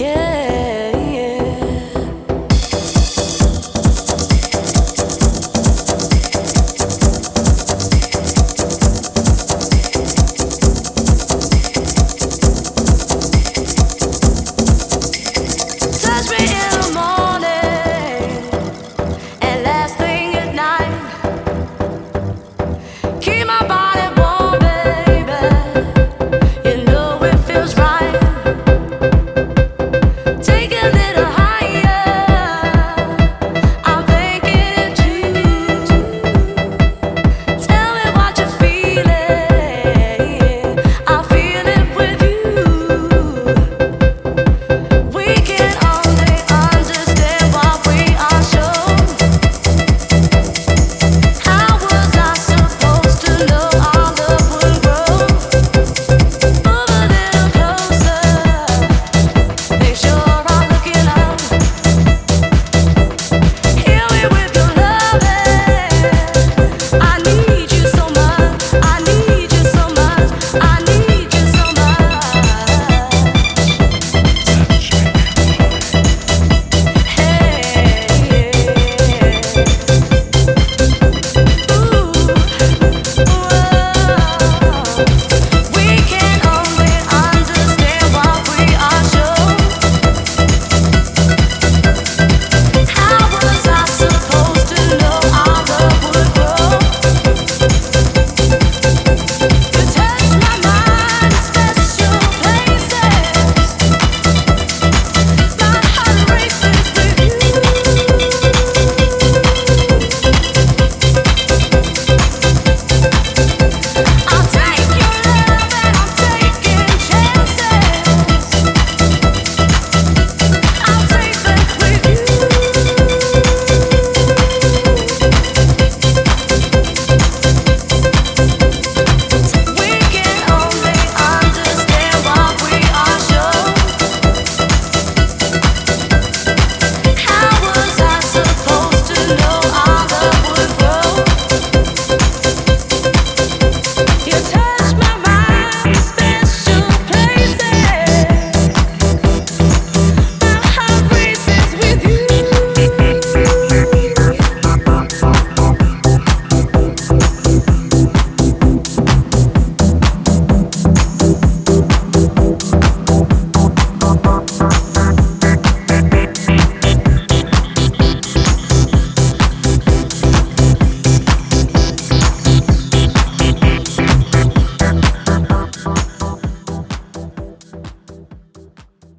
Yeah.